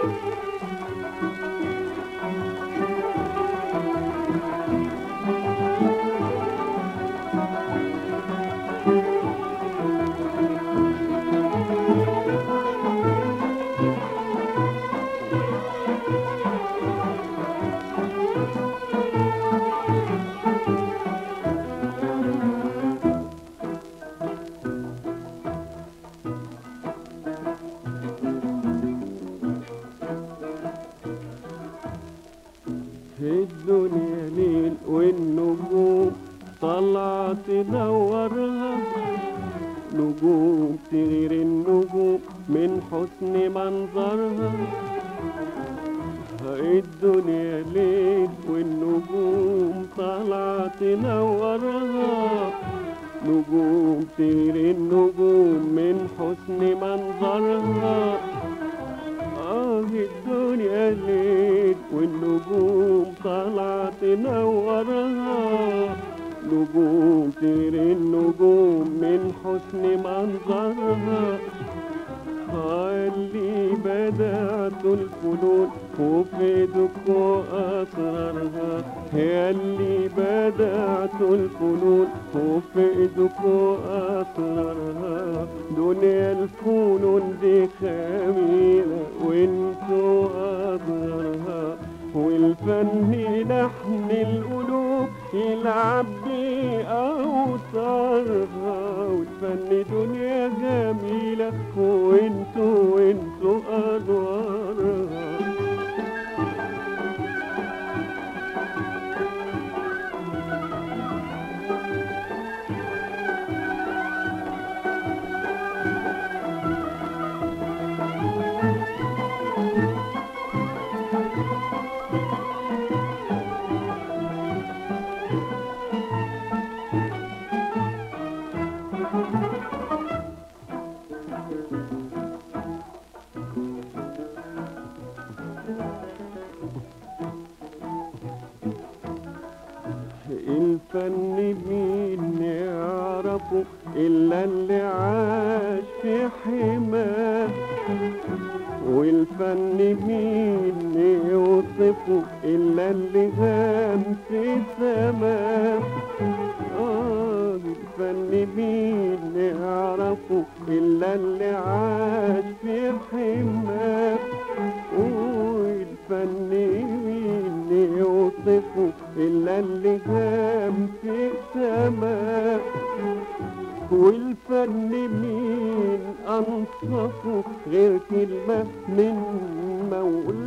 في الدنيا ليل والنجوم طلع تنورها نجوم تغير النجوم من حسن منظرها الدنيا ليل والنجوم طلع تنورها نجوم تغير النجوم من حسن منظرها تنورها نجوم طير النجوم من حسن منظرها. اللي بدأت الفنون وفي إيدك وأسرارها. هي اللي بدأت الفنون وفي إيدك وأسرارها. دنيا الفنون دي خميرة وانتوا يلعب بأوتارها والفن دنيا جميلة. وانتوا وانتوا أدوارها الفن مين يعرفه إلا اللي عاش في حماه والفن مين يوصفه إلا اللي غام في سماه آه الفن مين يعرفه إلا اللي عاش في حماه والفن يوصفه إلا اللي غام في السماء والفن مين أنصفه غير كلمة من مولاه.